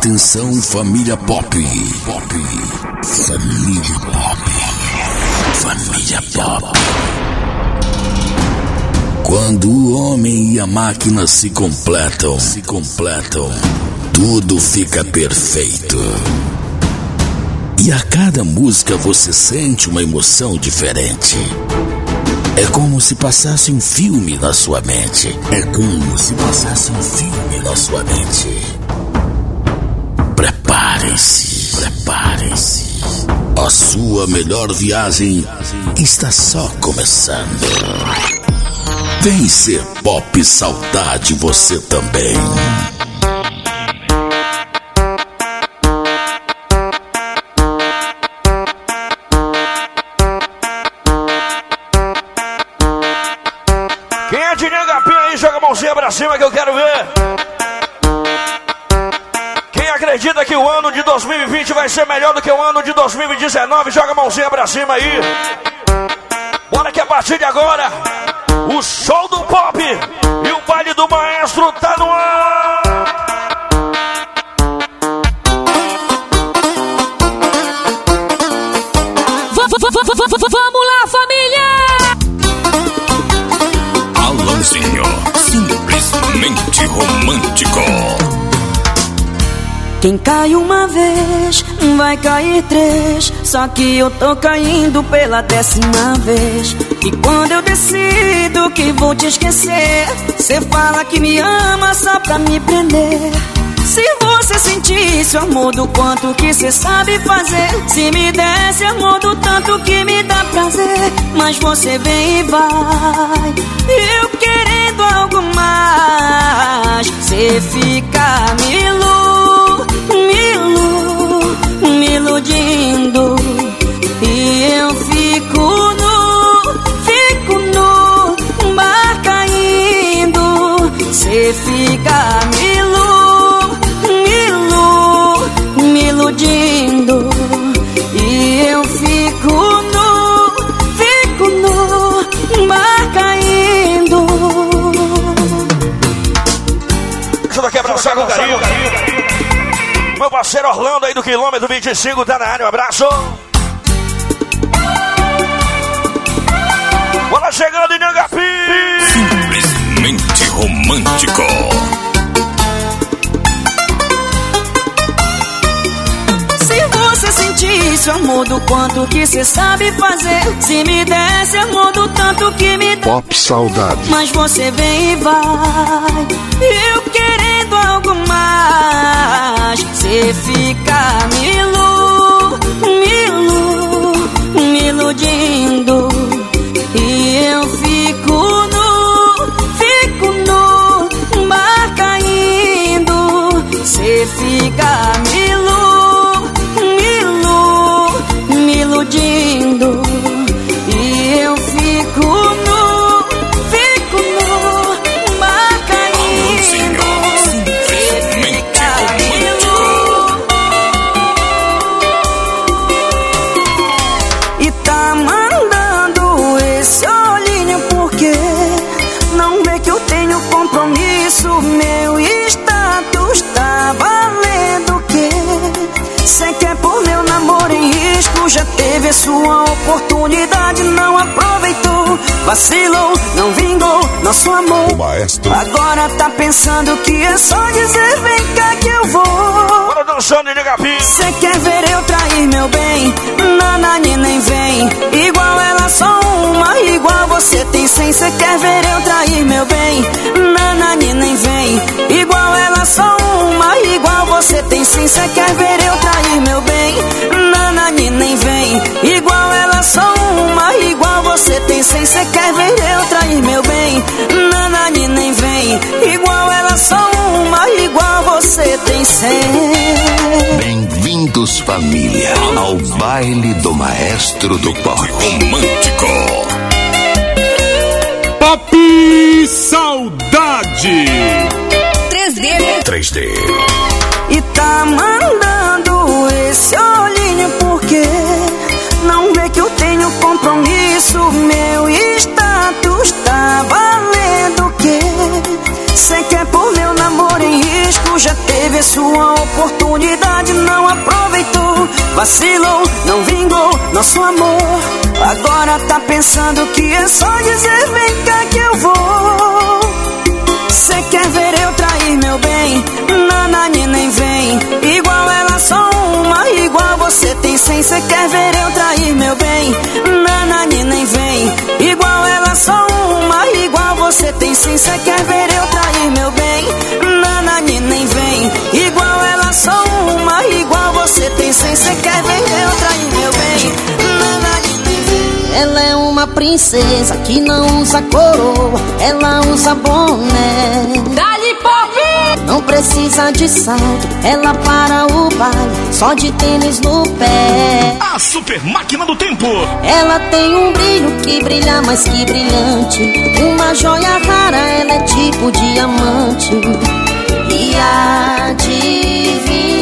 Atenção família pop. Pop. Família pop. Família pop. Quando o homem e a máquina se completam, se completam, tudo fica perfeito. E a cada música você sente uma emoção diferente. É como se passasse um filme na sua mente. É como se passasse um filme na sua mente. Preparem-se, preparem-se. A sua melhor viagem está só começando. Vem ser pop saudade você também. 2020 vai ser melhor do que o ano de 2019, joga a mãozinha pra cima aí. Bora que a partir de agora, o show do pop e o baile do maestro tá no ar. Vamos lá, família! Alãozinho, simplesmente romântico. Quem cai uma vez, vai cair três. Só que eu tô caindo pela décima vez. E quando eu decido que vou te esquecer, cê fala que me ama só pra me prender. Se você sentisse o amor do quanto que cê sabe fazer, se me desse amor do tanto que me dá prazer, mas você vem e vai. Eu querendo algo mais, cê fica me ilu, iludindo. E eu fico no, fico no mar caindo. Cê fica me parceiro Orlando aí do quilômetro 25 tá na área. Um abraço. Bora chegando em Nhangapim. Simplesmente romântico. Se você sentisse o amor do quanto que cê sabe fazer, se me desse amor do tanto que me dá. Pop Saudade. Mas você vem e vai, eu querendo algo mais. Cê fica me ilu, me ilu, me iludindo. E eu fico no, fico no mar caindo. Cê fica me Vacilou, não vingou nosso amor. Maestro. Agora tá pensando que é só dizer vem cá que eu vou. Bora dançando em Nhangapim. Cê quer ver eu trair meu bem? Nanani nem vem. Igual ela, só uma. Igual você tem cem. Cê quer ver eu trair meu bem? Nanani nem vem. Igual ela, só uma. Igual você tem cem. Cê quer ver eu trair meu bem? Nanani nem vem. Igual ela, só uma. Igual você tem cem. Cê quer ver eu trair meu bem? Nanani nem vem. Igual ela, só uma. Igual você tem cem. Bem-vindos, família, ao baile do maestro do pop. Romântico. Pop Saudade. 3D. 3D. E tá mandando esse olhinho porque não vê que eu compromisso. Meu status tá valendo o quê? Cê quer pôr meu namoro em risco? Já teve sua oportunidade não aproveitou. Vacilou, não vingou nosso amor. Agora tá pensando que é só dizer vem cá que eu vou. Cê quer ver eu trair meu bem? Nanani nem vem. Igual ela só uma, igual você tem cem. Cê quer ver eu trair meu bem? Nanani nem vem. Igual ela só uma, igual você tem cem. Cê quer ver eu trair meu bem? Nanani nem vem. Igual ela só uma, igual você tem cem. Cê quer ver eu trair meu bem? Ela é uma princesa que não usa coroa, ela usa boné. Dali pop! Não precisa de salto, ela para o baile, só de tênis no pé. A super máquina do tempo. Ela tem um brilho que brilha mais que brilhante. Uma joia rara, ela é tipo diamante. E adivinha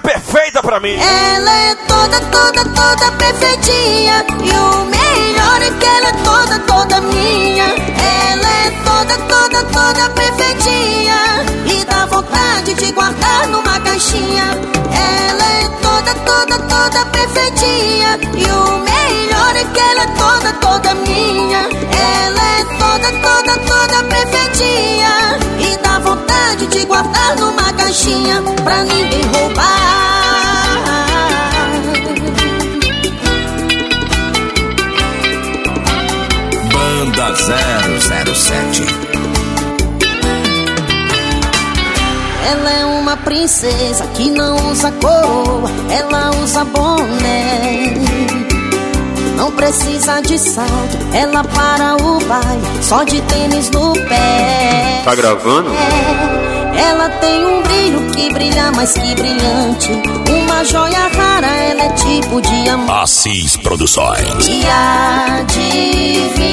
perfeita pra mim. Ela é toda, toda, toda perfeitinha. E o melhor é que ela é toda, toda minha. Ela é toda, toda, toda perfeitinha. E dá vontade de guardar numa caixinha. Ela é toda, toda, toda perfeitinha. E o melhor é que ela é toda, toda minha. Ela é toda, toda, toda perfeitinha. E dá vontade de guardar numa caixinha. Pra ninguém roubar. Banda 007. Ela é uma princesa que não usa coroa, ela usa boné. Não precisa de salto, ela para o baile, só de tênis no pé. Tá gravando? É, ela tem um brilho que brilha mais que brilhante. Uma joia rara, ela é tipo diamante. Assis Produções. E adivinha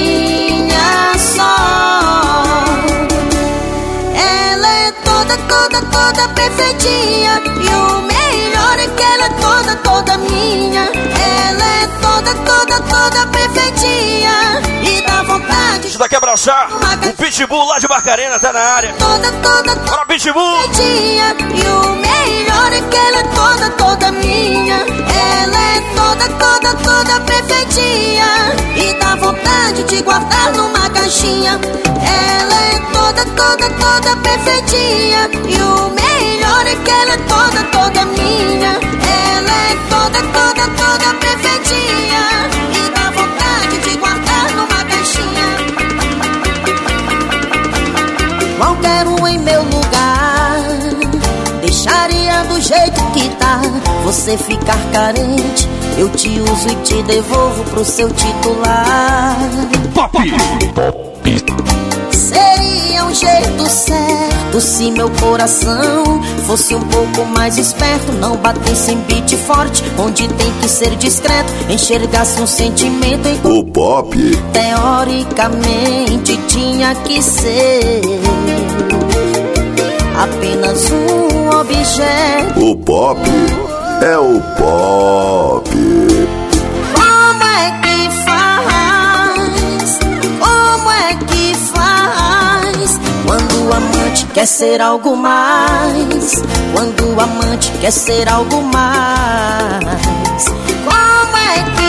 toda, toda, toda perfeitinha E o melhor é que ela é toda, toda minha Ela é toda, toda, toda perfeitinha E dá vontade Isso daqui é abraçar. O Pitbull lá de Barcarena tá na área. Toda, toda, toda Bora, Pitbull! perfeitinha E o melhor é que ela é toda, toda minha Ela é toda, toda, toda perfeitinha E dá vontade de guardar numa caixinha. Ela é toda, toda, toda perfeitinha E o melhor é que ela é toda, toda minha. Ela é toda, toda, toda perfeitinha E dá vontade de guardar numa caixinha. Qualquer um em meu lugar Deixaria do jeito Você ficar carente. Eu te uso e te devolvo pro seu titular. Pop! Seria um jeito certo Se meu coração fosse um pouco mais esperto. Não batesse em beat forte Onde tem que ser discreto Enxergasse um sentimento em O pop. Teoricamente tinha que ser apenas um objeto. O pop é o pop. Como é que faz? Como é que faz? Quando o amante quer ser algo mais. Quando o amante quer ser algo mais. Como é que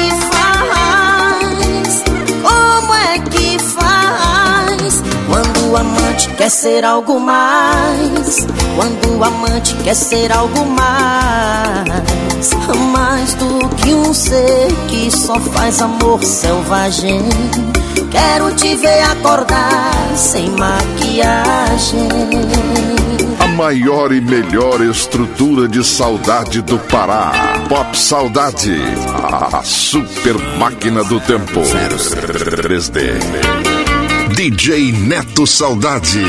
amante quer ser algo mais. Quando o amante quer ser algo mais. Mais do que um ser que só faz amor selvagem. Quero te ver acordar sem maquiagem. A maior e melhor estrutura de saudade do Pará. Pop Saudade. A super máquina do tempo. 3D. DJ Neto Saudade.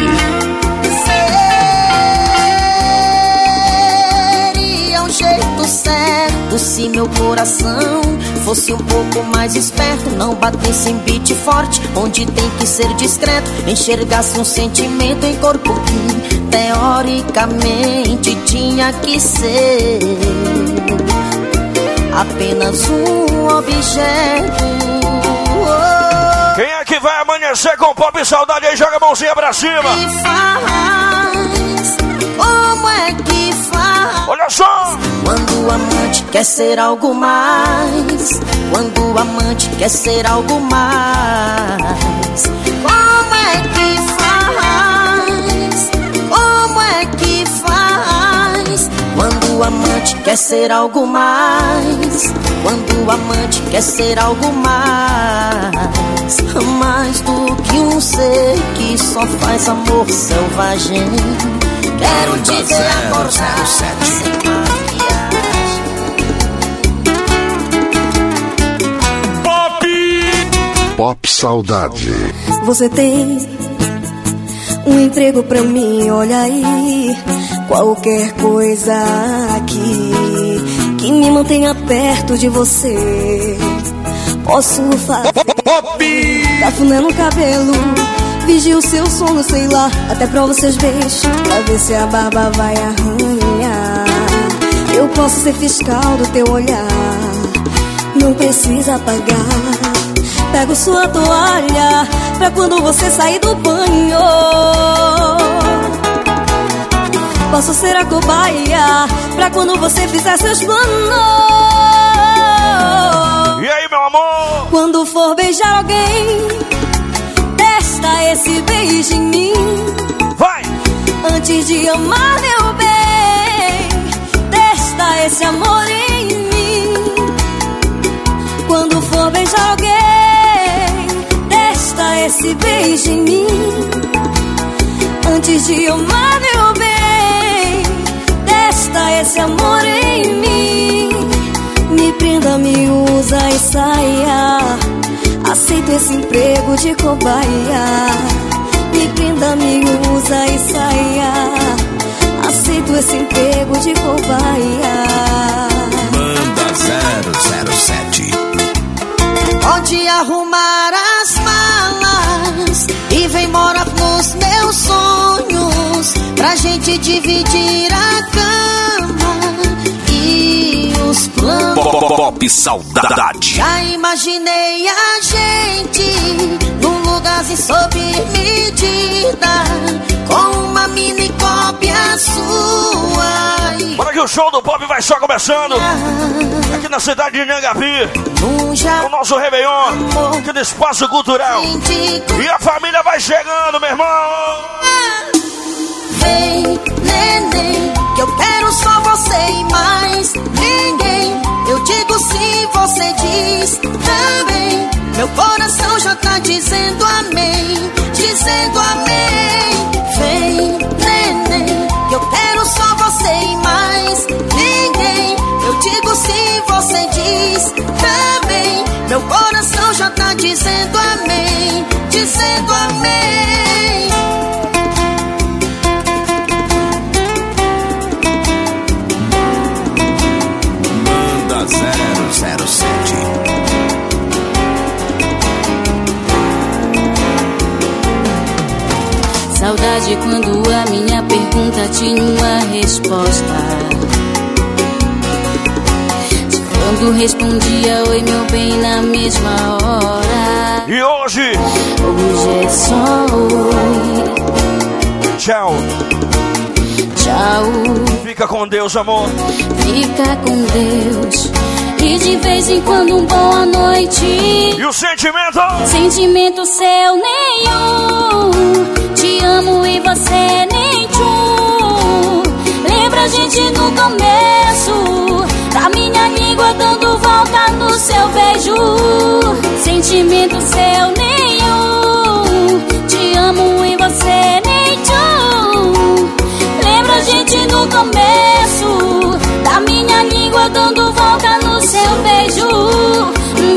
Seria um jeito certo se meu coração fosse um pouco mais esperto. Não batesse em beat forte, onde tem que ser discreto. Enxergasse um sentimento em corpo que teoricamente tinha que ser apenas um objeto. Quem é que vai amanhecer com pop e saudade aí? Joga a mãozinha pra cima. Faz, como é que faz? Olha só! Quando o amante quer ser algo mais. Quando o amante quer ser algo mais. Como é que faz? Como é que faz? Quando o amante quer ser algo mais. Quando o amante quer ser algo mais. Mais do que um ser que só faz amor selvagem. Quero te ver acordar sem maquiagem. Pop Saudade. Você tem um emprego pra mim, olha aí. Qualquer coisa aqui que me mantenha perto de você. Posso fazer cafuné no cabelo. Vigio o seu sono, sei lá, até prova seus beijos Pra ver se a barba vai arranhar. Eu posso ser fiscal do teu olhar. Não precisa pagar. Pego sua toalha Pra quando você sair do banho Posso ser a cobaia Pra quando você fizer seus planos E aí, meu amor? Quando for beijar alguém Testa esse beijo em mim Vai! Antes de amar meu bem Testa esse amor em mim Quando for beijar alguém Testa esse beijo em mim Antes de amar meu bem Testa esse amor em mim. Me prenda, me usa e saia. Aceito esse emprego de cobaia. Me prenda, me usa e saia. Aceito esse emprego de cobaia. Manda 007. Pode arrumar as malas e vem morar nos meus sonhos pra gente dividir a cama e os planos. Pop Saudade. Já imaginei a gente num lugarzinho sob medida com uma mini cópia sua. Bora que o show do pop vai só começando. Aqui na cidade de Nhangapi. O nosso Réveillon. Aqui no Espaço Cultural. E a família vai chegando, meu irmão. Vem, neném, que eu quero só você e mais ninguém. Eu digo sim, você diz também. Meu coração já tá dizendo amém, dizendo amém. Vem, neném, que eu quero só você e mais ninguém. Eu digo sim, você diz também. Meu coração já tá dizendo amém, dizendo amém. 007. Saudade quando a minha pergunta tinha uma resposta. De quando respondia oi meu bem na mesma hora. E hoje, Hoje é só oi, tchau. tchau, Fica com Deus, amor. fica com Deus. E de vez em quando um boa noite. E o sentimento? Sentimento seu nenhum. Te amo e você nem tchum. Lembra a gente no começo. Da minha língua dando volta no seu beijo. Sentimento seu nenhum. Te amo e você nem tchum. Lembra a gente no começo. Da minha língua dando volta no seu beijo.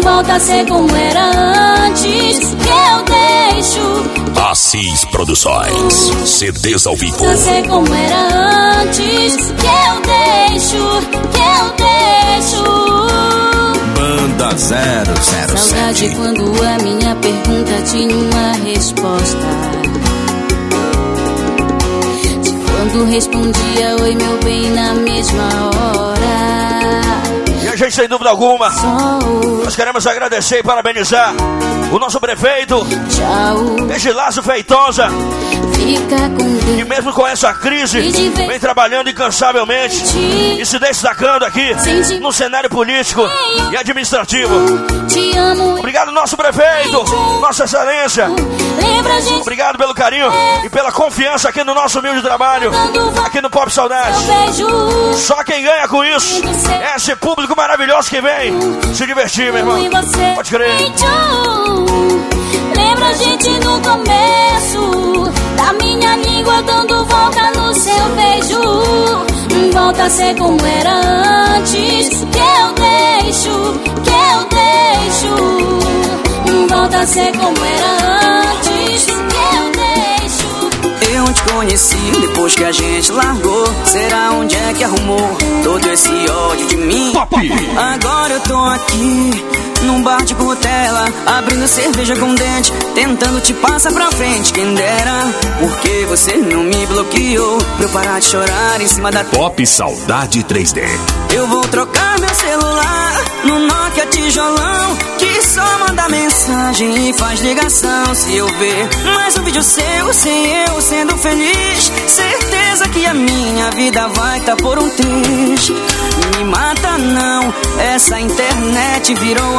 Volta a ser como era antes. Que eu deixo. Assis Produções. CDs ao vivo. Volta a ser como era antes. Que eu deixo. Que eu deixo. Banda Saudade 007. quando a minha pergunta tinha uma resposta. De quando respondia oi meu bem na mesma hora. Gente, sem dúvida alguma, nós queremos agradecer e parabenizar o nosso prefeito. Egilácio Feitosa, que mesmo com essa crise, vem trabalhando incansavelmente e se destacando aqui no cenário político e administrativo. Obrigado, nosso prefeito, Nossa Excelência. Obrigado pelo carinho e pela confiança aqui no nosso humilde trabalho, aqui no Pop Saudade. Só quem ganha com isso é esse público maravilhoso que vem se divertir, meu irmão. Pode crer. John, Lembra a gente no começo Da minha língua dando volta no seu beijo Volta a ser como era antes Que eu deixo, que eu deixo Volta a ser como era antes Eu te conheci depois que a gente largou. Será onde é que arrumou todo esse ódio de mim? Agora eu tô aqui num bar de cutela, abrindo cerveja com dente, tentando te passar pra frente. Quem dera, porque você não me bloqueou pra eu parar de chorar em cima da Pop Saudade 3D. eu vou trocar meu celular no Nokia tijolão Que só manda mensagem e faz ligação Se eu ver mais um vídeo seu sem eu sendo feliz Certeza que a minha vida vai tá por um triz Me mata não, essa internet virou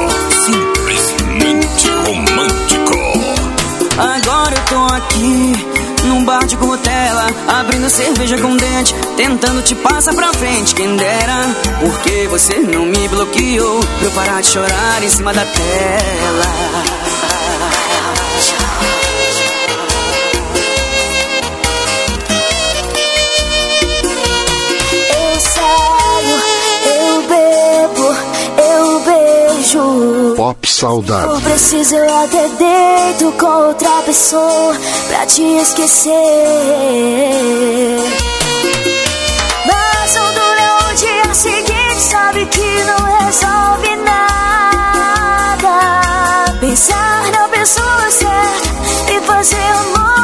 simplesmente Agora eu tô aqui num bar de cutela, abrindo cerveja com dente, tentando te passar pra frente. Quem dera, porque você não me bloqueou pra eu parar de chorar em cima da tela. Pop Saudade. For preciso eu até deito com outra pessoa pra te esquecer. Mas não dura o dia seguinte, sabe que não resolve nada. Pensar na pessoa certa e fazer amor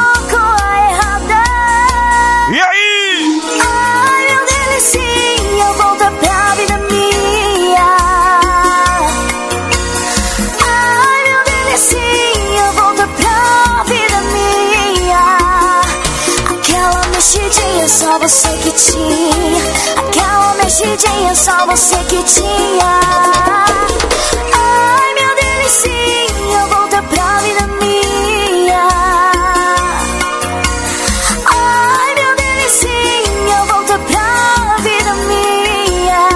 você que tinha. Aquela mexidinha, só você que tinha. Ai, meu delicinha, volta pra vida minha. Ai, meu delicinha, volta pra vida minha.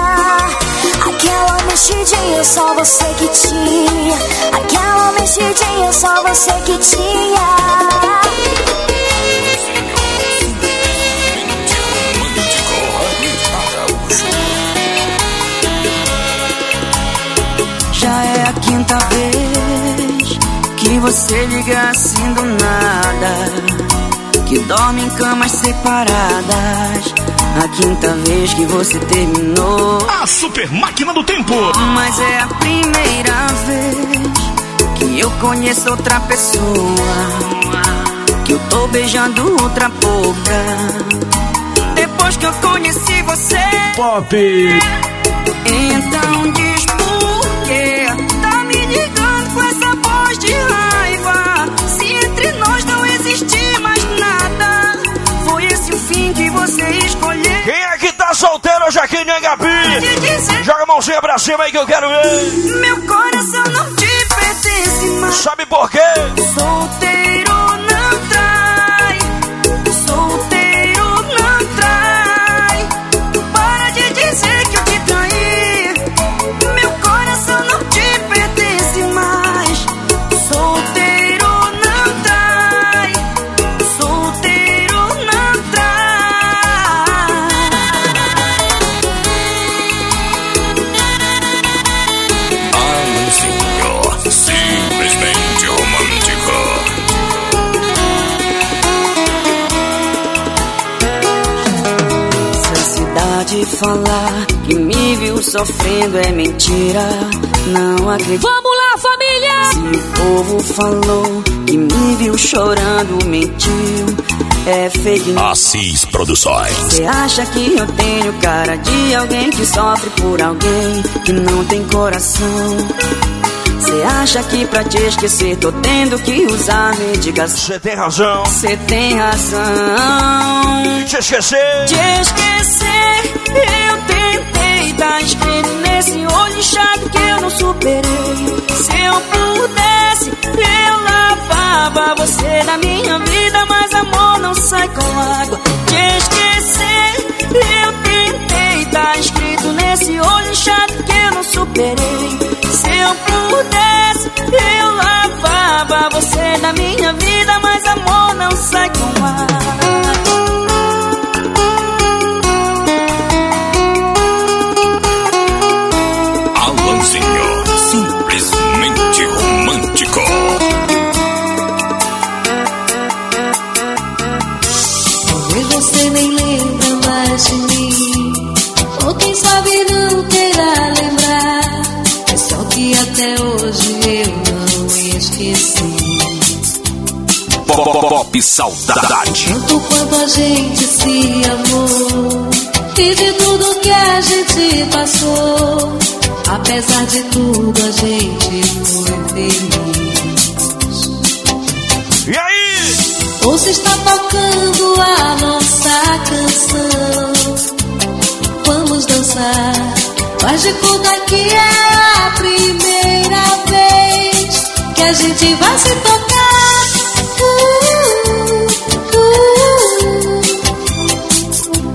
Aquela mexidinha, só você que tinha. Aquela mexidinha, só você que tinha. Você liga assim do nada. Que dorme em camas separadas. A quinta vez que você terminou. A super máquina do tempo. Mas é a primeira vez que eu conheço outra pessoa. Que eu tô beijando outra boca. Depois que eu conheci você. Pop. Então diz dizer Joga a mãozinha pra cima aí que eu quero ver. meu coração não te pertence mais Sabe por quê? Solteiro falar que me viu sofrendo é mentira. Não acredito. Vamos lá, família! Se o povo falou que me viu chorando, mentiu. É fake news. Assis Produções. Você acha que eu tenho cara de alguém que sofre por alguém que não tem coração? Você acha que pra te esquecer tô tendo que usar medicação? Você tem razão. Você tem razão. Te esquecer. Te esquecer, eu tentei. Tá escrito nesse olho inchado que eu não superei. Se eu pudesse, eu lavava você da minha vida. Mas amor não sai com água. Te esquecer, eu tentei. Tá escrito nesse olho inchado que eu não superei. Se eu pudesse, eu lavava você da minha vida. Mas amor não sai com água. Pop, Saudade. Tanto quanto a gente se amou E de tudo que a gente passou Apesar de tudo a gente foi feliz E aí? Ou se está tocando a nossa canção Vamos dançar Faz de conta que é a primeira vez Que a gente vai se tocar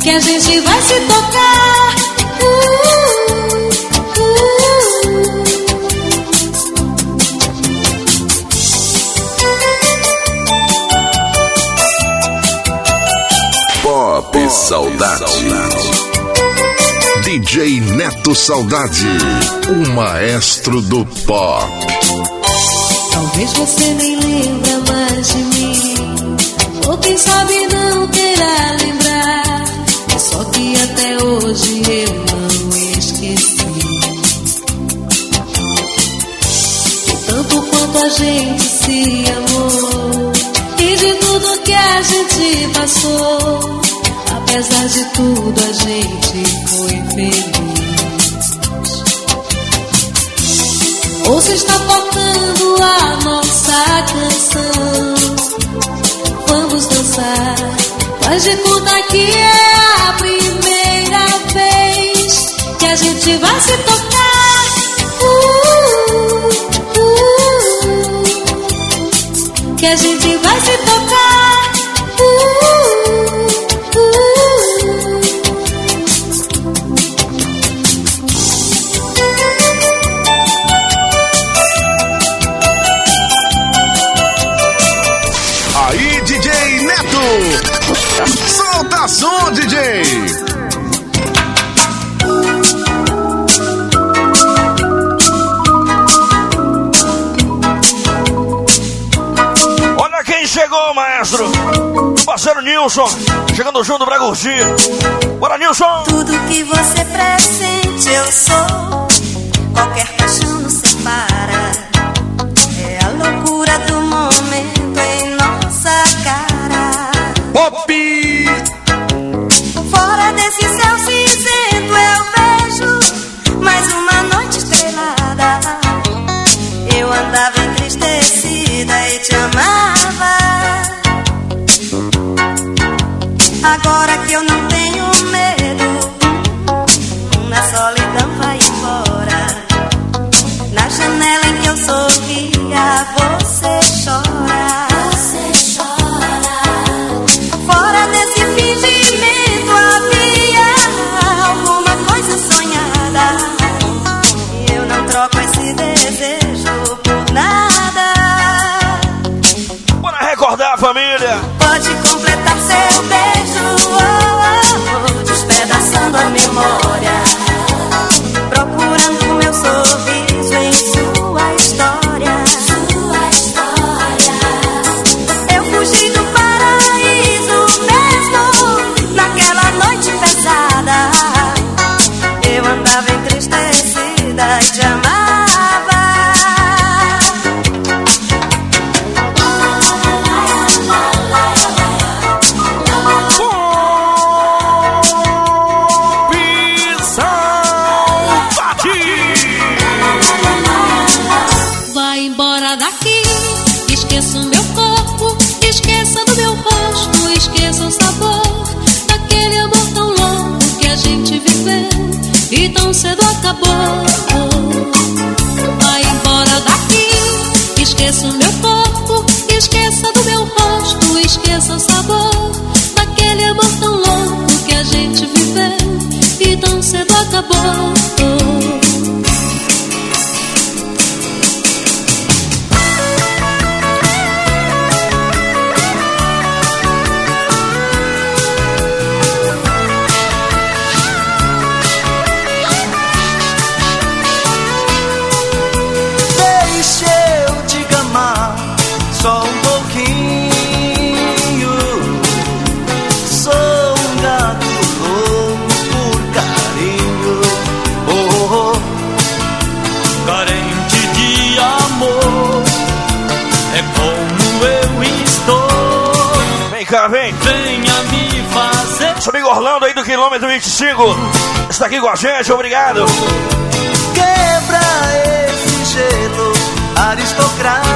Que a gente vai se tocar Uh, Pop Saudade. DJ Neto Saudade, o maestro do pop. Talvez você nem lembra mais de mim Ou quem sabe não queira lembrar hoje eu não esqueci. Tanto quanto a gente se amou E de tudo que a gente passou. Apesar de tudo a gente foi feliz. Ou se está tocando a nossa canção. Vamos dançar. Faz de conta que é a primeira vez Que a gente vai se tocar. Uh, uh, Que a gente vai se tocar maestro. O parceiro Nilson. Chegando junto pra curtir. Bora, Nilson. Tudo que você pressente eu sou. Qualquer paixão do quilômetro 25. Está aqui com a gente, obrigado. Quebra esse gelo aristocrata.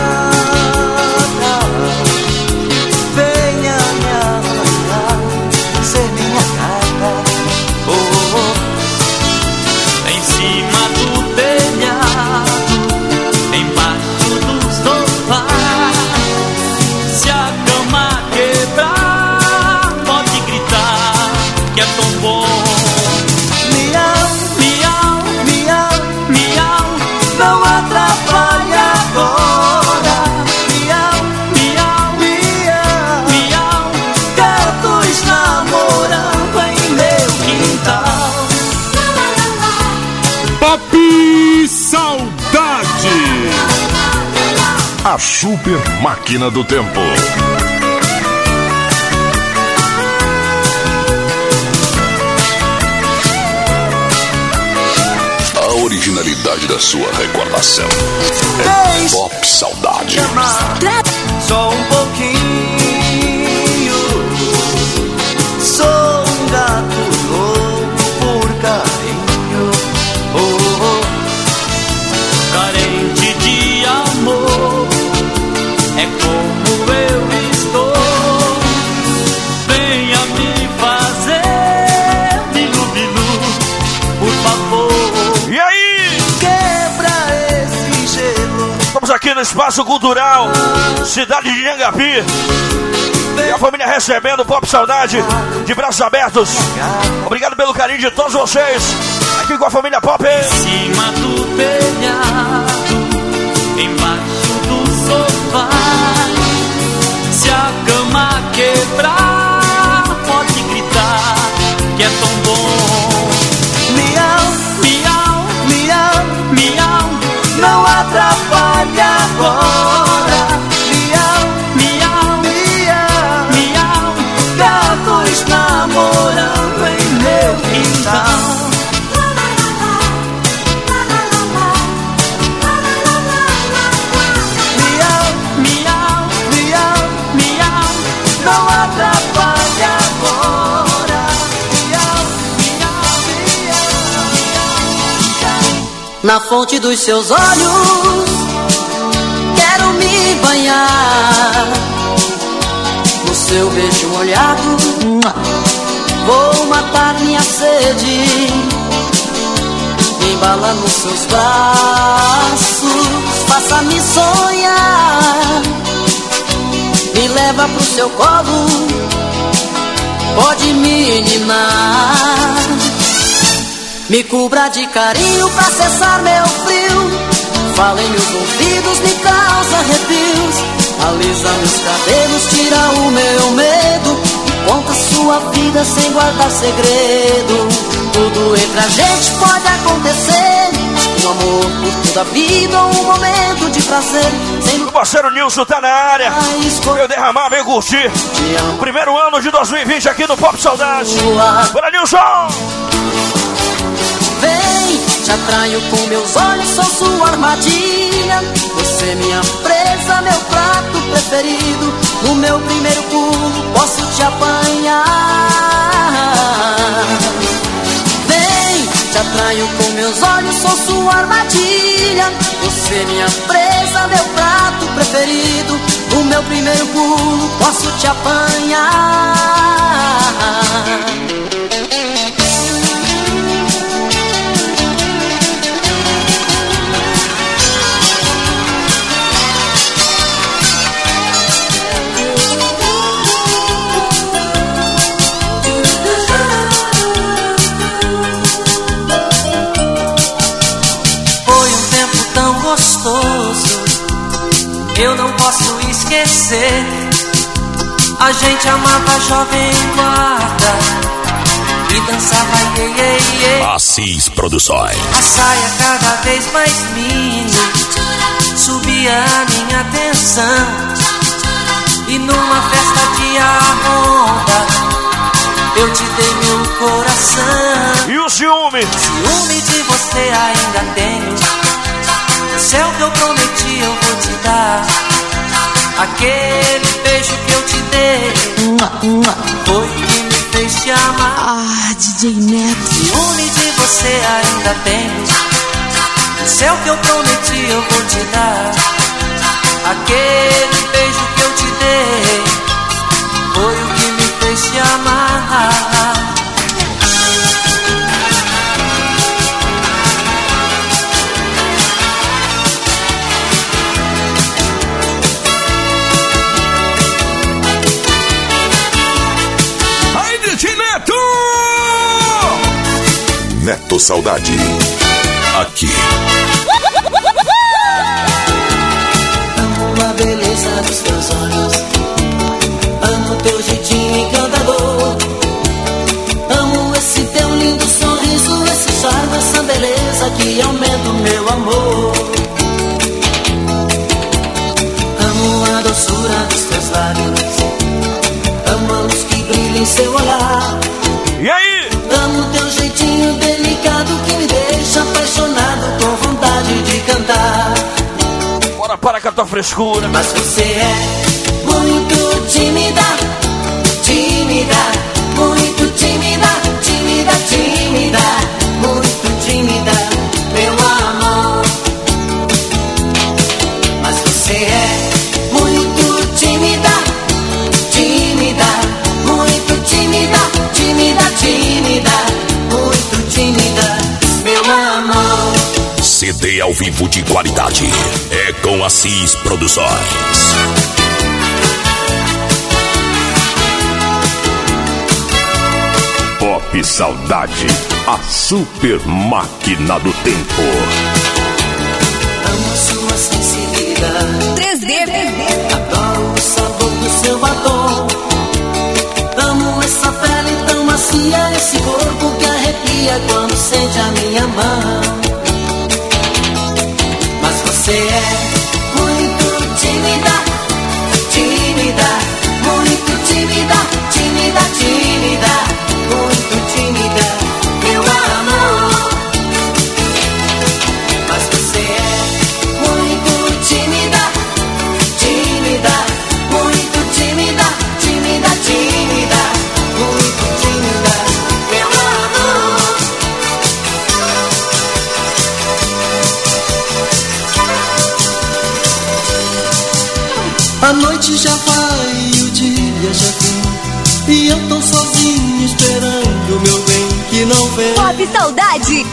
A super máquina do tempo. A originalidade da sua recordação. É Pop Saudade. Só um pouquinho. No Espaço Cultural, cidade de Angapi. E a família recebendo Pop Saudade de braços abertos. Obrigado pelo carinho de todos vocês. Aqui com a família Pop. Em cima do telhado, fonte dos seus olhos, quero me banhar. No seu beijo molhado, vou matar minha sede. Me embala nos seus braços, faça-me sonhar. Me leva pro seu colo, pode me ninar. Me cubra de carinho pra cessar meu frio. Fala em meus ouvidos, me causa arrepios. Alisa meus cabelos, tira o meu medo. E conta sua vida sem guardar segredo. Tudo entre a gente pode acontecer. Um amor por toda a vida um momento de prazer. Sem O parceiro Nilson tá na área. Eu derramar, vem curtir. Primeiro ano de 2020 aqui no Pop Saudade. Bora, Nilson! Te atraio com meus olhos, sou sua armadilha. Você minha presa, meu prato preferido. No meu primeiro pulo, posso te apanhar. Vem, te atraio com meus olhos, sou sua armadilha. Você minha presa, meu prato preferido. No meu primeiro pulo, posso te apanhar. Dizer. A gente amava jovem guarda e dançava iê, iê, iê. Assis Produções. A saia cada vez mais mini subia a minha atenção. E numa festa de arronda eu te dei meu coração. E o ciúme? Ciúme de você ainda tenho. O céu que eu prometi eu vou te dar. Aquele beijo que eu te dei foi que me fez te amar. Ah, DJ Neto. Ciúme de você ainda tenho. O céu que eu prometi eu vou te dar. Aquele beijo que eu te dei Saudade. Aqui. Amo a beleza dos teus olhos. Amo teu jeitinho encantador. Amo esse teu lindo sorriso, esse charme, essa beleza que aumenta o meu amor. Amo a doçura dos teus lábios. Amo a luz que brilha em seu olhar. E aí? Amo teu jeitinho delicado que me deixa apaixonado com vontade de cantar. Bora para com a tua frescura. Mas você é muito tímida, tímida, muito tímida, tímida, tímida, Ao vivo de qualidade. É com Assis Produções. Pop Saudade. A super máquina do tempo. Amo sua sensibilidade. 3D. Adoro o sabor do seu batom. Amo essa pele tão macia, esse corpo que arrepia quando sente a minha mão. Mas você vem, Pop Saudade.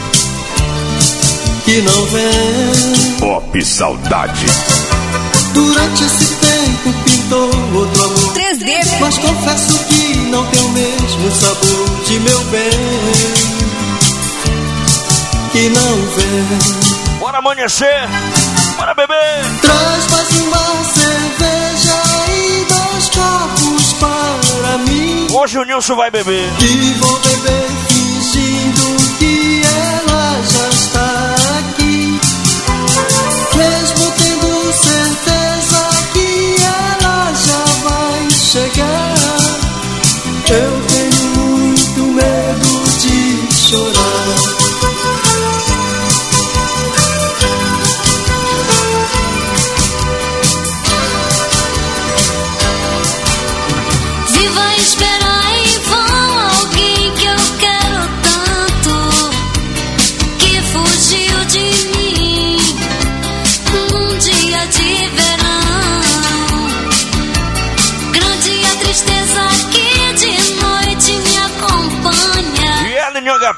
que não vem. Pop Saudade. Durante esse tempo pintou outro amor. 3D. Mas confesso que não tem o mesmo sabor de meu bem. Que não vem. Bora amanhecer. Bora beber. Traz mais uma cerveja e dois copos para mim. Hoje o Nilson vai beber. Que vou beber chegar.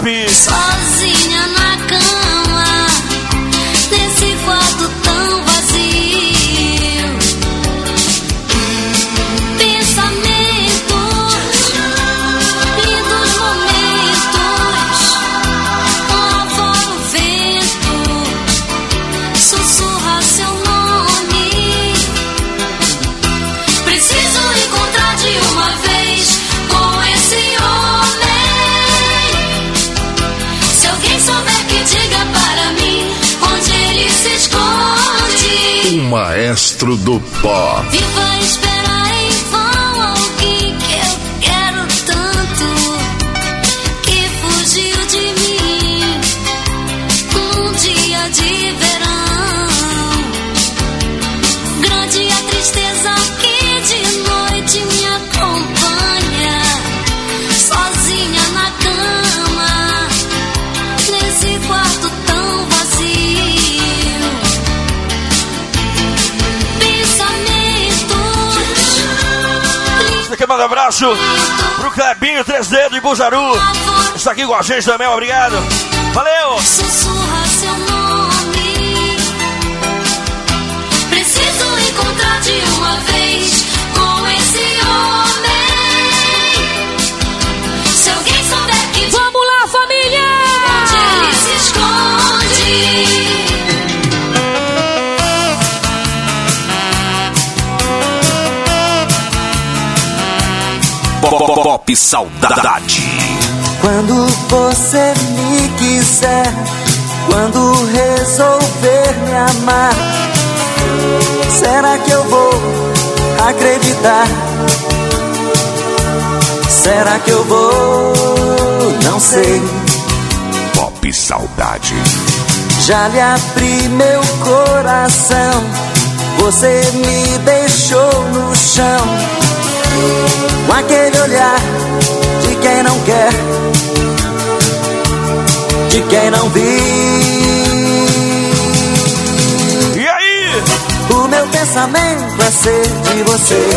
Ela do pop. Viva abraço pro Clebinho 3D de Bujaru. Está aqui com a gente também, obrigado. Valeu! sussurra seu nome. Preciso encontrar de uma vez com esse homem. Se alguém souber que vamos lá, família. Onde ele se esconde? Pop, Saudade. Quando você me quiser, quando resolver me amar, será que eu vou acreditar? Será que eu vou? Não sei. Pop Saudade. Já lhe abri meu coração, você me deixou no chão, com aquele olhar de quem não quer, de quem não viu. E aí? O meu pensamento é ser de você,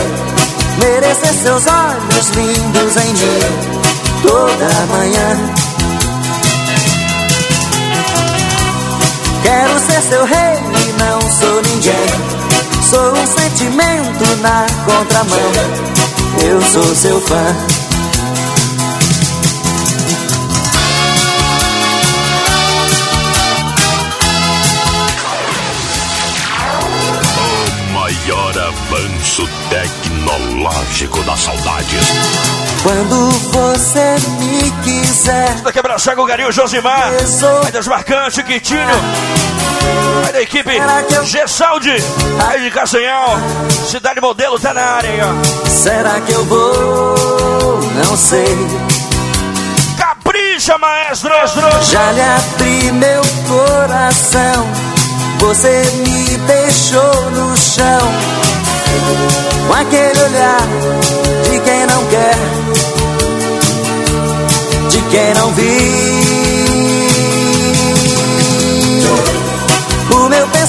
merecer seus olhos lindos em mim toda manhã. Quero ser seu rei e não sou ninguém. Sou um sentimento na contramão. Eu sou seu fã. O maior avanço tecnológico da saudade. Quando você me quiser, Da Quebra-Cego, o Garinho Josimar. Aí das marcantes, Quitinho. Aí da equipe G-Saudi. Aí de Castanhal. Cidade Modelo tá na área aí, ó. será que eu vou? Não sei. Capricha, maestro! Já lhe abri meu coração, você me deixou no chão, com aquele olhar de quem não quer, de quem não viu.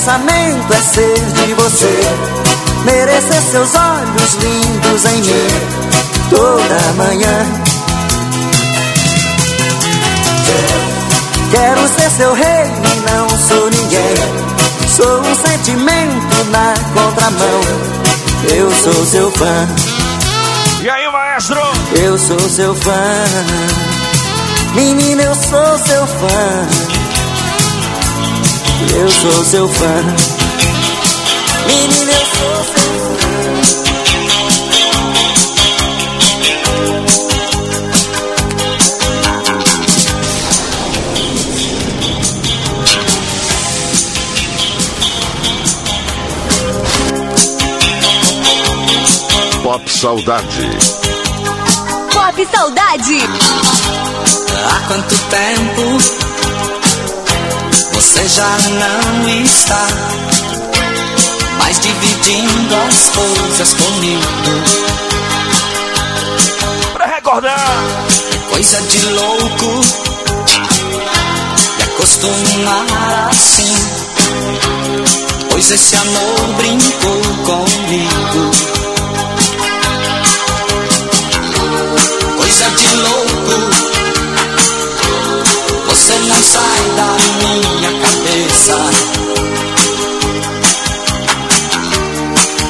Pensamento é ser de você, merecer seus olhos lindos em mim toda manhã. Quero ser seu rei e não sou ninguém. Sou um sentimento na contramão. Eu sou seu fã, E aí, maestro? eu sou seu fã. Menina, eu sou seu fã. Eu sou seu fã. Menina, eu sou seu fã. Pop Saudade. Pop Saudade. Há quanto tempo você já não está mais dividindo as coisas comigo? Pra recordar. Coisa de louco me acostumar assim. Pois esse amor brincou comigo. Coisa de louco, você não sai da minha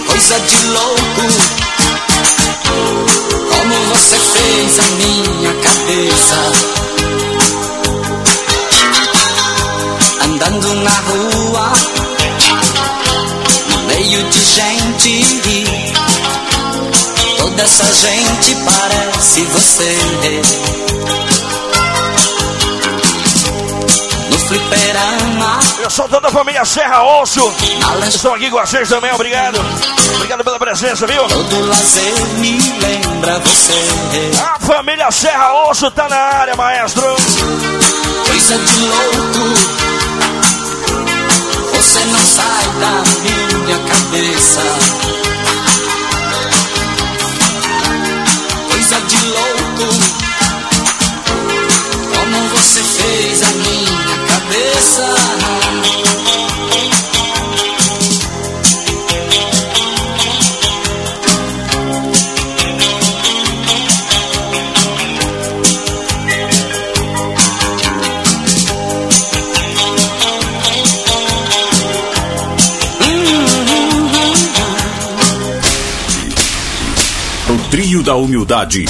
Coisa de louco, como você fez a minha cabeça. Andando na rua, no meio de gente, toda essa gente parece você. Pessoal toda a família Serra Osso. Estão aqui com a gente também, obrigado. Obrigado pela presença, viu? Todo lazer me lembra você. A família Serra Osso tá na área, maestro. Coisa de louco. Você não sai da minha cabeça. Humildade.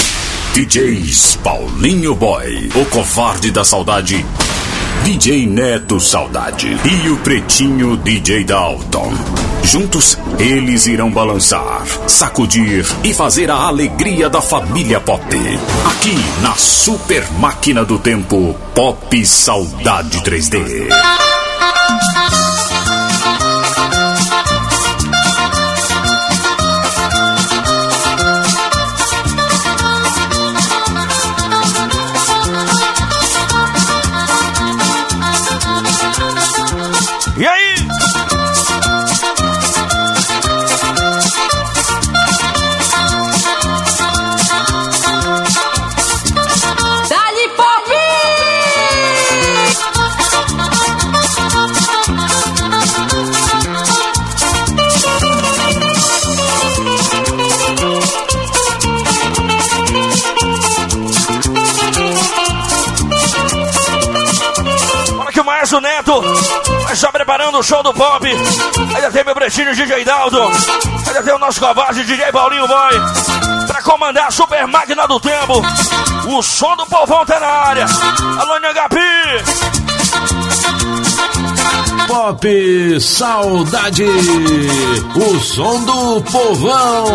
DJs Paulinho Boy, o covarde da saudade. DJ Neto Saudade e o pretinho DJ Dalton. Juntos, eles irão balançar, sacudir e fazer a alegria da família Pop. Aqui na Super Máquina do Tempo Pop Saudade 3D. Maestro Neto vai estar preparando o show do pop. Ainda tem meu pretinho DJ Daldo. Ainda tem o nosso covarde DJ Paulinho Boy. Pra comandar a super máquina do tempo. O som do povão tá na área. Alô, Negapi! Pop Saudade, o som do povão.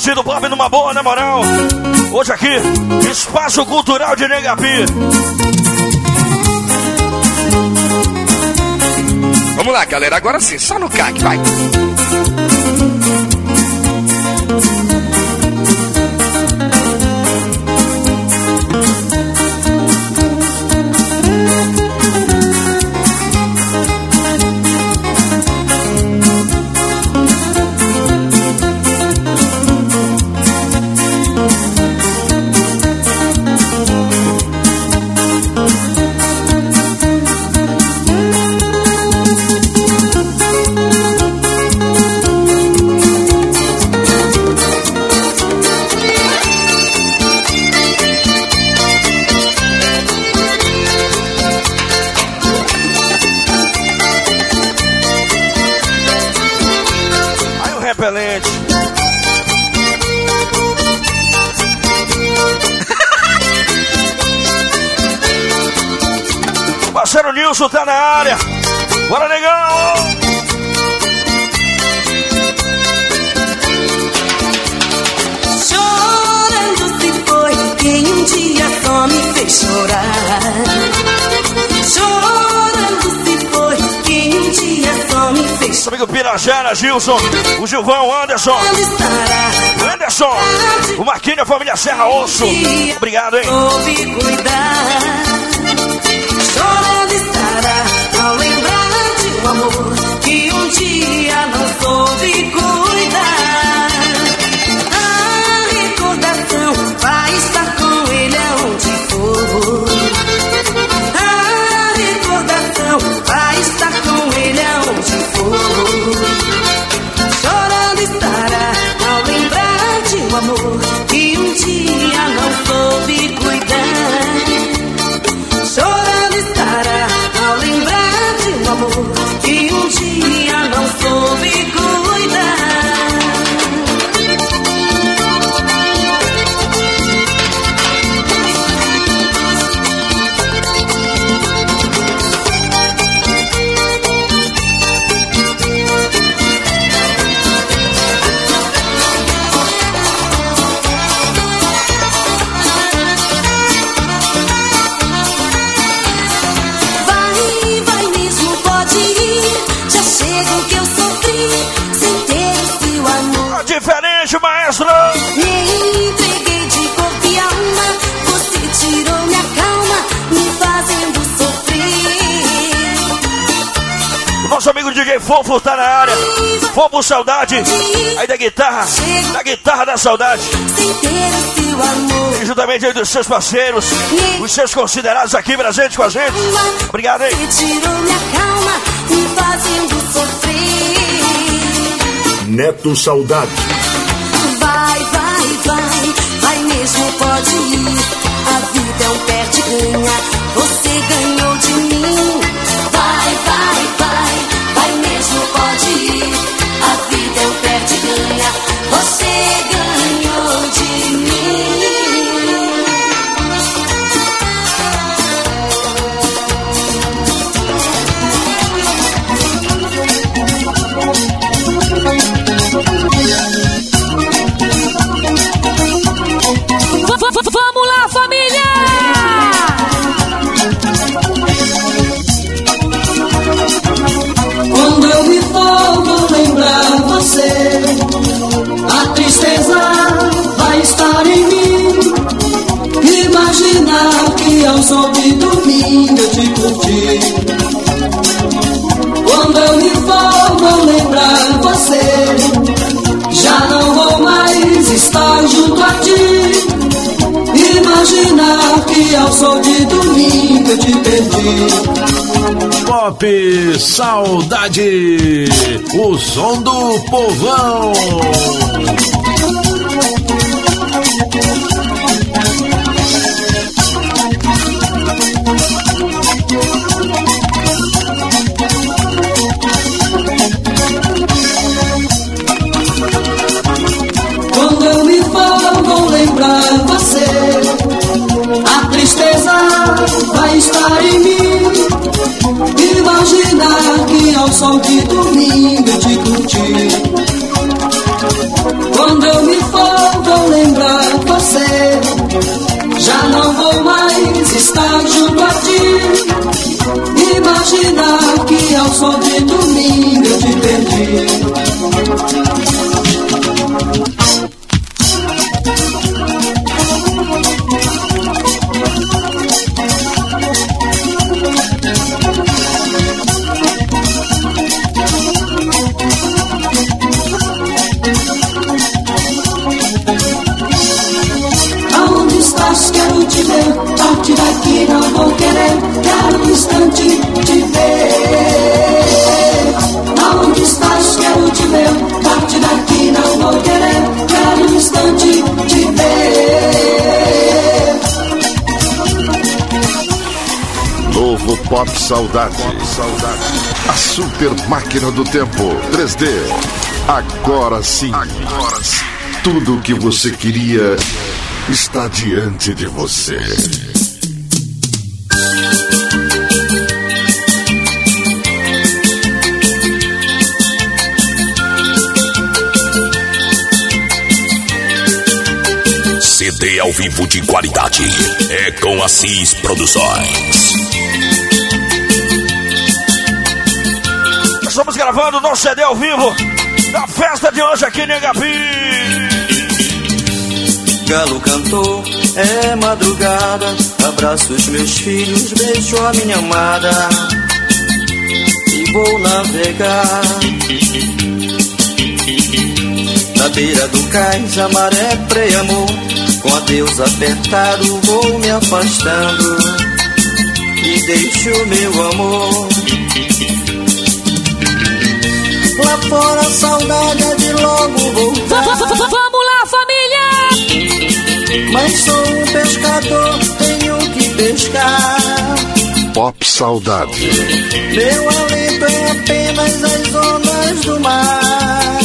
Curtindo o numa boa, na moral. Hoje aqui, Espaço Cultural de Negapi. Vamos lá, galera. Agora sim, só no CAC, vai. Pirajara, Gilson, o Gilvão, Anderson. Anderson, o Marquinhos, a família Serra Osso. Obrigado, hein? Saudade. Aí da guitarra. Da guitarra da saudade. E juntamente aí dos seus parceiros. Os seus considerados aqui presentes com a gente. Obrigado, hein? Neto Saudade. Vai, vai, vai, vai mesmo, pode ir. Um Quando eu me for, vou lembrar você. Já não vou mais estar junto a ti. Imaginar que ao som de domingo eu te perdi. Pop Saudade, o som do povão. Em mim. Imaginar que ao som de domingo te curti. Quando eu me for, vou lembrar você. Já não vou mais estar junto a ti. Imaginar que ao som de domingo eu te perdi. Saudade. A super máquina do tempo 3D. Agora sim. Agora sim. Tudo o que você queria está diante de você. CD ao vivo de qualidade é com Assis Produções. Gravando nosso CD ao vivo da festa de hoje aqui em Negapi. Galo cantou, é madrugada. Abraço os meus filhos, beijo a minha amada. E vou navegar. Na beira do cais, a maré preamou. Com adeus apertado, vou me afastando. E deixo meu amor. Lá fora a saudade é de logo voltar. Vamos lá, família! Mas sou um pescador, tenho que pescar. Pop Saudade. Meu alento é apenas as ondas do mar,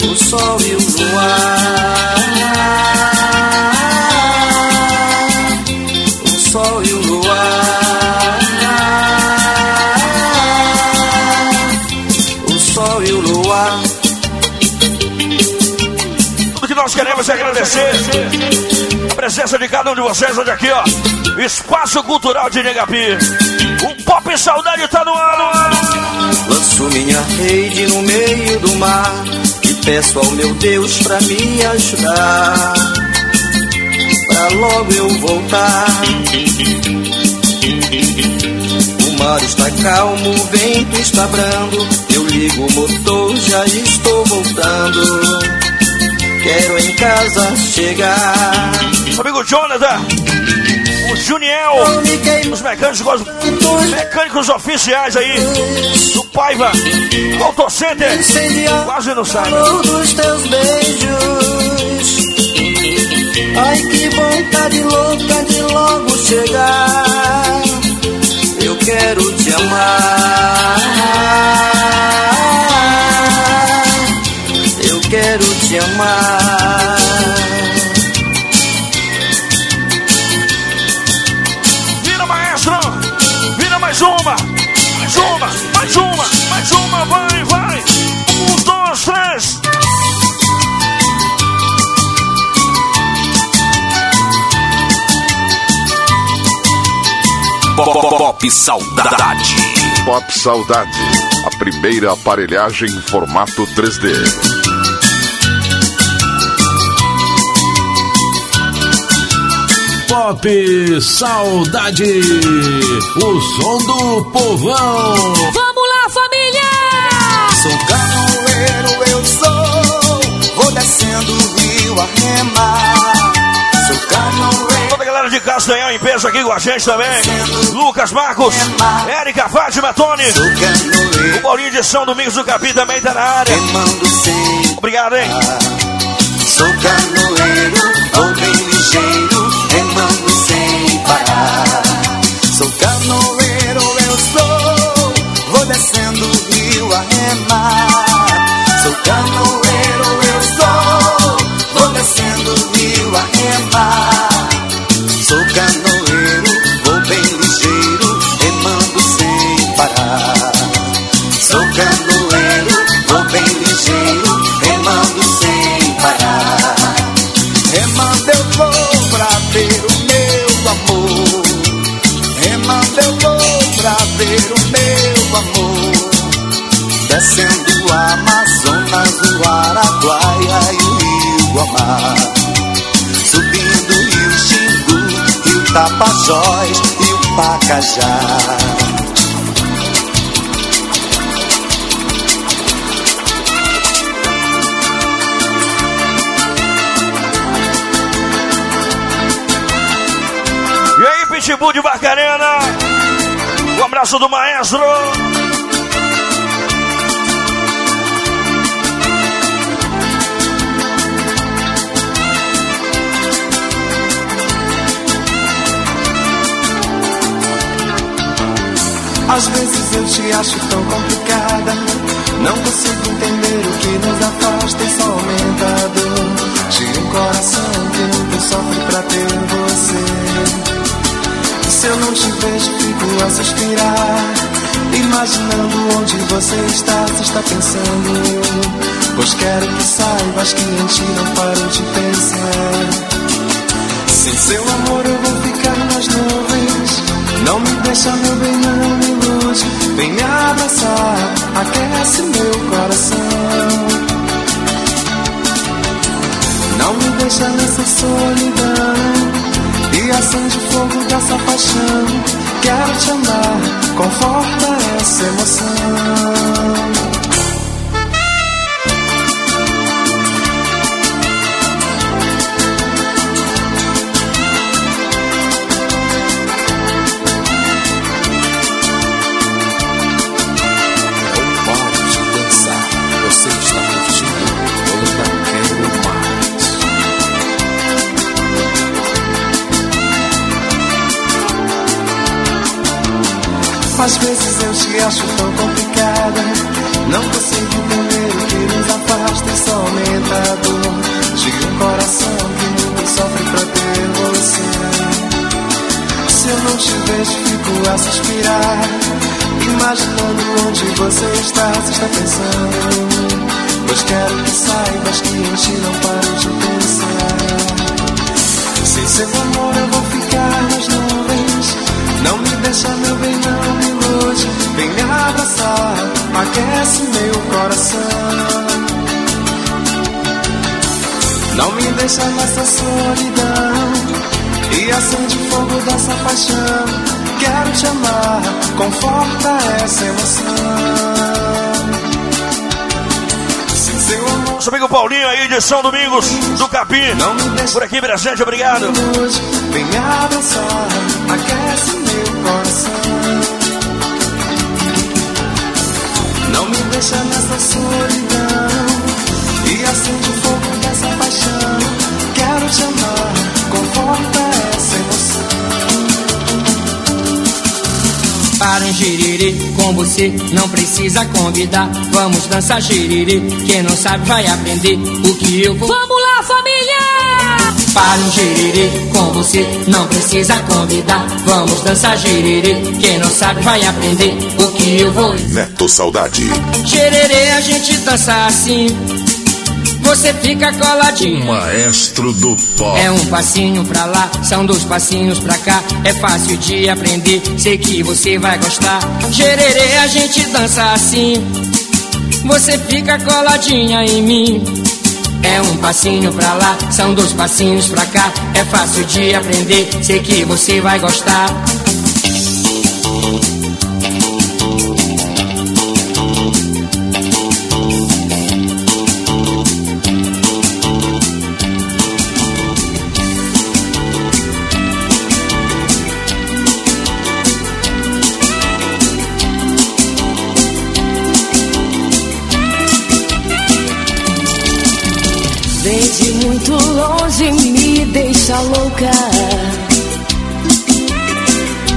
o sol e o luar. Nós queremos agradecer a presença de cada um de vocês hoje aqui, ó. Espaço Cultural de Negapi. O Pop Saudade tá no ar. Lanço minha rede no meio do mar e peço ao meu Deus pra me ajudar. Pra logo eu voltar. O mar está calmo, o vento está brando. Eu ligo o motor, já estou voltando. Quero em casa chegar. Amigo Jonathan, o Juniel, os mecânicos, mecânicos oficiais aí, do Paiva, Auto Center, quase não sai. Calor dos teus beijos. Ai que vontade louca de logo chegar. Eu quero te amar. Te amar. Vira maestro, vira mais uma, mais uma, mais uma, mais uma, vai, vai. Um, dois, três. Pop Saudade. Pop Saudade. A primeira aparelhagem em formato 3D. Pop Saudade. O som do povão. Vamos lá, família! Sou canoeiro, eu sou. Vou descendo o rio a remar. Sou canoeiro. Toda a galera de Castanhal em peso aqui com a gente também. Lucas Marcos, Érica Fátima, Tony. O Paulinho de São Domingos do Capi também tá na área. Obrigado, hein? Sou canoeiro, rio a remar. Descendo o Amazonas, o Araguaia e o Rio Guamá. Subindo o Rio Xingu, Rio Tapajós e o Pacajá. Pitbull de Barcarena. Um abraço do maestro. Às vezes eu te acho tão complicada. Não consigo entender o que nos afasta e só aumenta a dor. De um coração que nunca sofre pra ter você. Se eu não te vejo, fico a suspirar. Imaginando onde você está, se está pensando. Pois quero que saibas que em ti não paro de pensar. seu amor eu vou ficar nas nuvens. Não me deixa, meu bem, não me. Vem me abraçar, aquece meu coração. Não me deixa nessa solidão. E acende fogo dessa paixão. Quero te amar, conforta essa emoção. Acho tão complicada. Não consigo entender o que nos afasta e só aumenta a dor de um coração que muito sofre pra ter você. Se eu não te vejo, fico a suspirar. Imaginando onde você está, se está pensando. Pois quero que saibas que ti não paro de pensar. Sem seu amor eu vou ficar nas nuvens. Não me deixa, meu bem, não me. Vem me abraçar, aquece meu coração. Não me deixa nessa solidão. E acende o fogo dessa paixão. Quero te amar, conforta essa emoção. Nosso amigo Paulinho aí de São Domingos, do Capim. Por aqui, presente, obrigado. Vem me abraçar, aquece meu coração. Deixa nessa solidão. E acende fogo giriri com você não precisa convidar. Vamos dançar giriri, quem não sabe vai aprender o que eu vou. Vamos lá, família! Para um giriri com você não precisa convidar. Vamos dançar giriri, quem não sabe vai aprender o que eu vou. Neto Saudade. Gererê a gente dança assim. Você fica coladinho. Maestro do pop. É um passinho pra lá, são dois passinhos pra cá. É fácil de aprender, sei que você vai gostar. Gererê a gente dança assim. Você fica coladinha em mim. É um passinho pra lá, são dois passinhos pra cá. É fácil de aprender, sei que você vai gostar.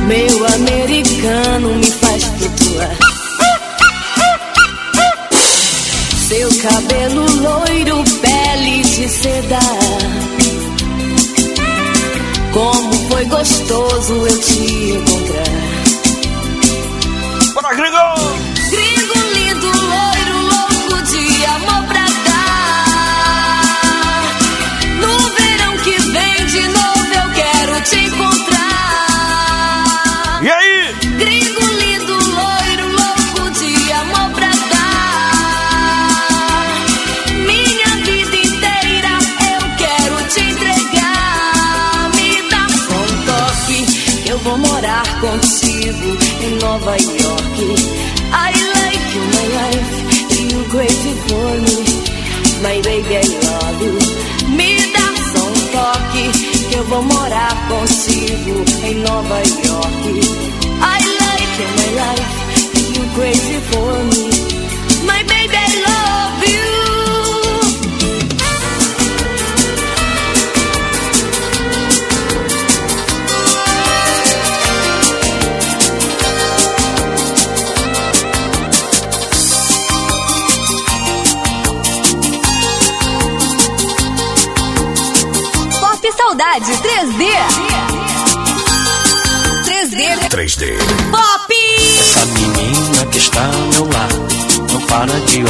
Meu americano me faz flutuar. Seu cabelo loiro, pele de seda. Como foi gostoso eu te encontrar. Bora, gringo! Nova York. I like my life, you crazy for me. My baby, I love you. Me dá só um toque que eu vou morar contigo em Nova York.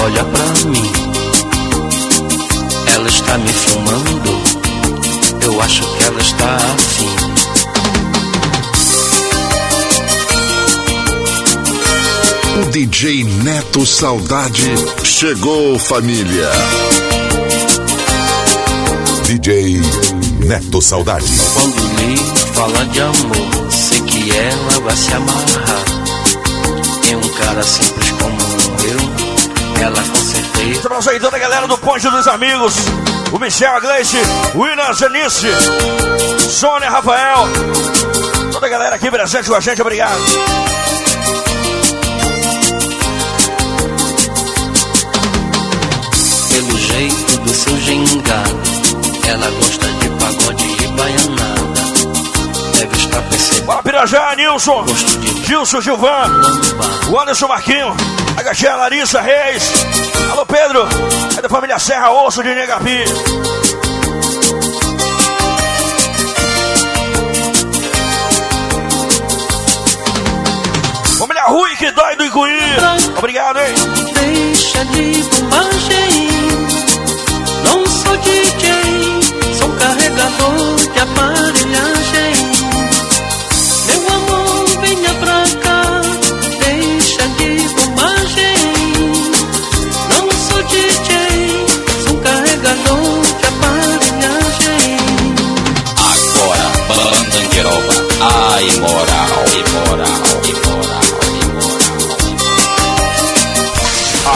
Olhar pra mim. Ela está me filmando. Eu acho que ela está afim. O DJ Neto Saudade chegou, família. DJ Neto Saudade. Quando me fala de amor, sei que ela vai se amarrar. Tem um cara eu, ela com certeza. Estamos aí toda a galera do Ponte dos Amigos. O Michel, a Gleice, o William Janice, Sônia, Rafael. Toda a galera aqui presente com a gente, obrigado. Pelo jeito do seu gingado, ela gosta de pagode e baianada. Deve estar percebendo. Bora, Pirajá, Nilson, Gilson, Gilvan, o Anderson Marquinho, a Gatinha Larissa Reis. Alô, Pedro, é da família Serra Osso de Negapi. Família Rui, que dói do Icuí. Obrigado, hein? Deixa de. Bandangueroba. Ai, moral, imoral, imoral,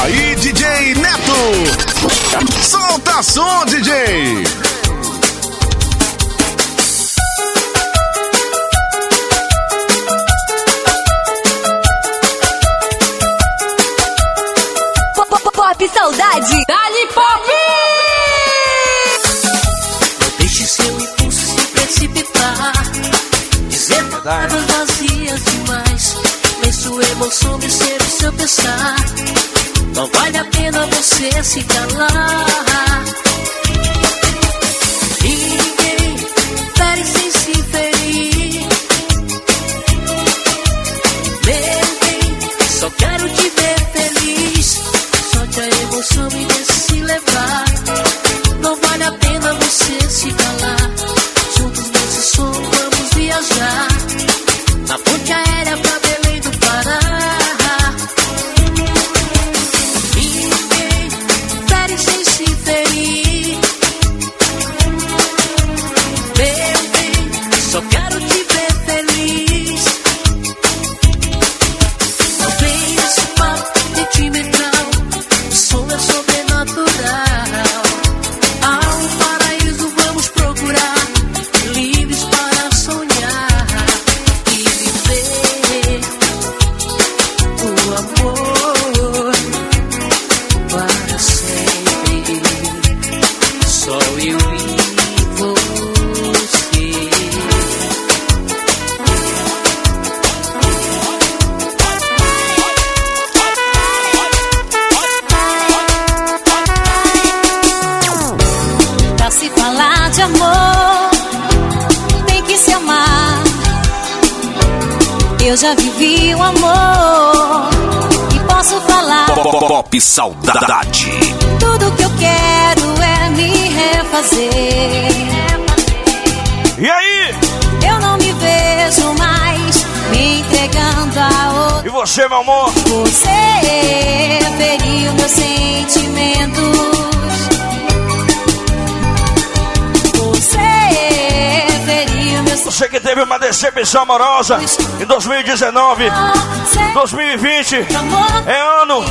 Aí, DJ Neto. Solta som, DJ. Você se Saudade. Tudo que eu quero é me refazer. E aí? Eu não me vejo mais me entregando a outro. E você, meu amor? Você feriu meus sentimentos. Você que teve uma decepção amorosa em 2019, 2020 é ano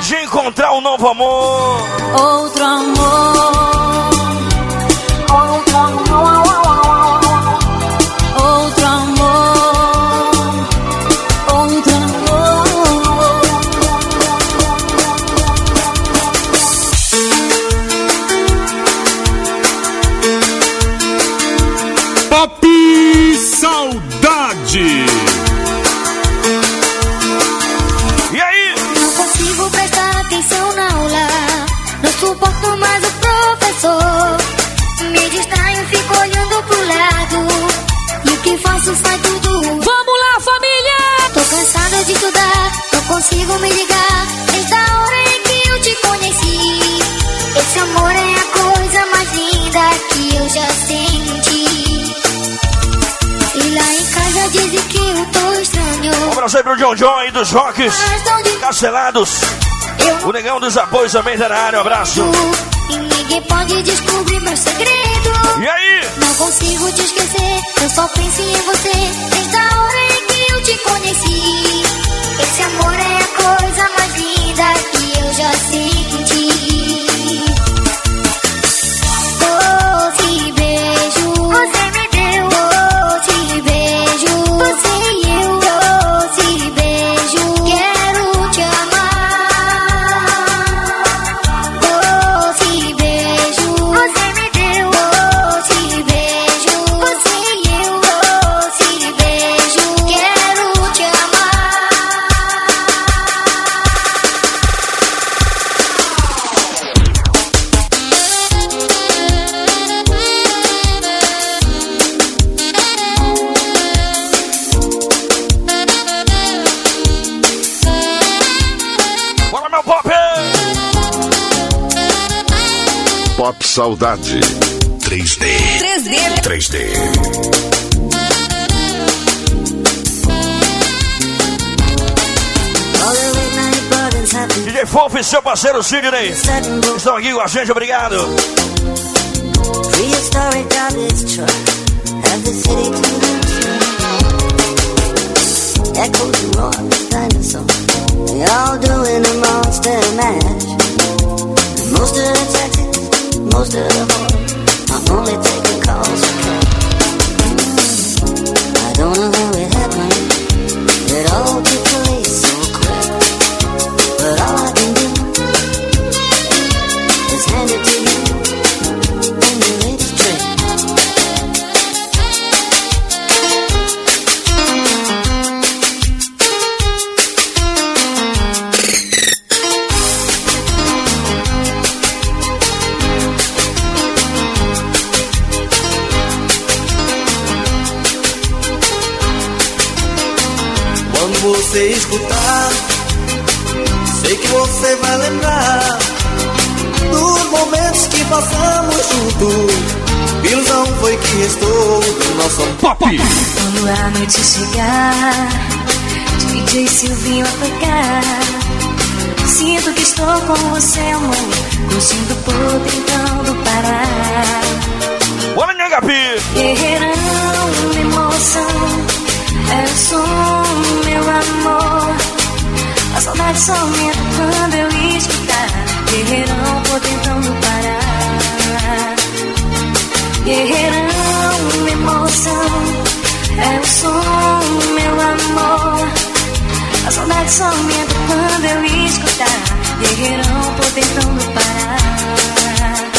de encontrar um novo amor. Outro amor. Aí pro John John aí dos rocks cancelados. O negão dos apoios também tá na área, um abraço. E ninguém pode descobrir meu segredo. E aí? Não consigo te esquecer, eu só penso em você. Desde a hora em que eu te conheci. Esse amor é a coisa mais linda que eu já senti. Pop Saudade. 3D. 3D. 3D. DJ Fofo e seu parceiro Sidney estão aqui com a gente, obrigado. Have the Echoes and roars, dinosaurs They all doing a monster mash Most of the most of the whores I'm only taking calls. I don't know how it happened It all você escutar, sei que você vai lembrar dos momentos que passamos juntos. Ilusão foi que restou do nosso Pop! Quando a noite chegar, DJ Silvinho a tocar. Sinto que estou com você, amor. Curtindo por tentando parar. Bora, nega Guerreirão, emoção. É o som, meu amor. A saudade só aumenta quando eu escutar. Guerreirão, tô tentando parar. Guerreirão, emoção. É o som, meu amor. A saudade só aumenta quando eu escutar. Guerreirão, tô tentando parar.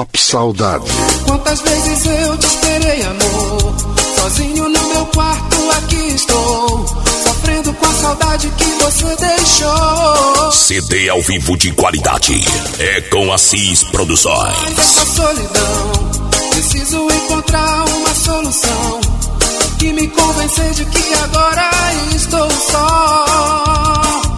Pop Saudade. Quantas vezes eu te esperei, amor? Sozinho no meu quarto aqui estou. Sofrendo com a saudade que você deixou. CD ao vivo de qualidade. É com Assis Produções. Dessa solidão, preciso encontrar uma solução. Que me convencer de que agora estou só.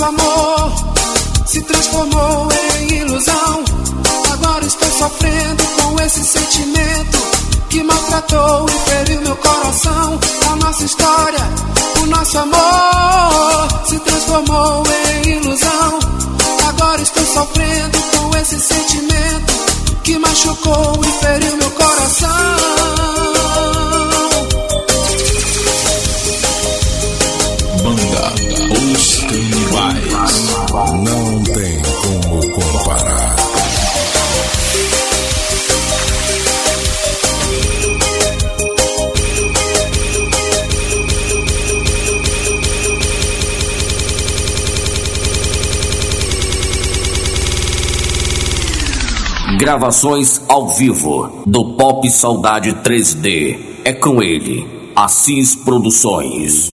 Nosso amor se transformou em ilusão. Agora estou sofrendo com esse sentimento que maltratou e feriu meu coração. A nossa história, o nosso amor se transformou em ilusão. Agora estou sofrendo com esse sentimento que machucou e feriu meu coração. Não tem como comparar. Gravações ao vivo do Pop Saudade 3D. É com ele, Assis Produções.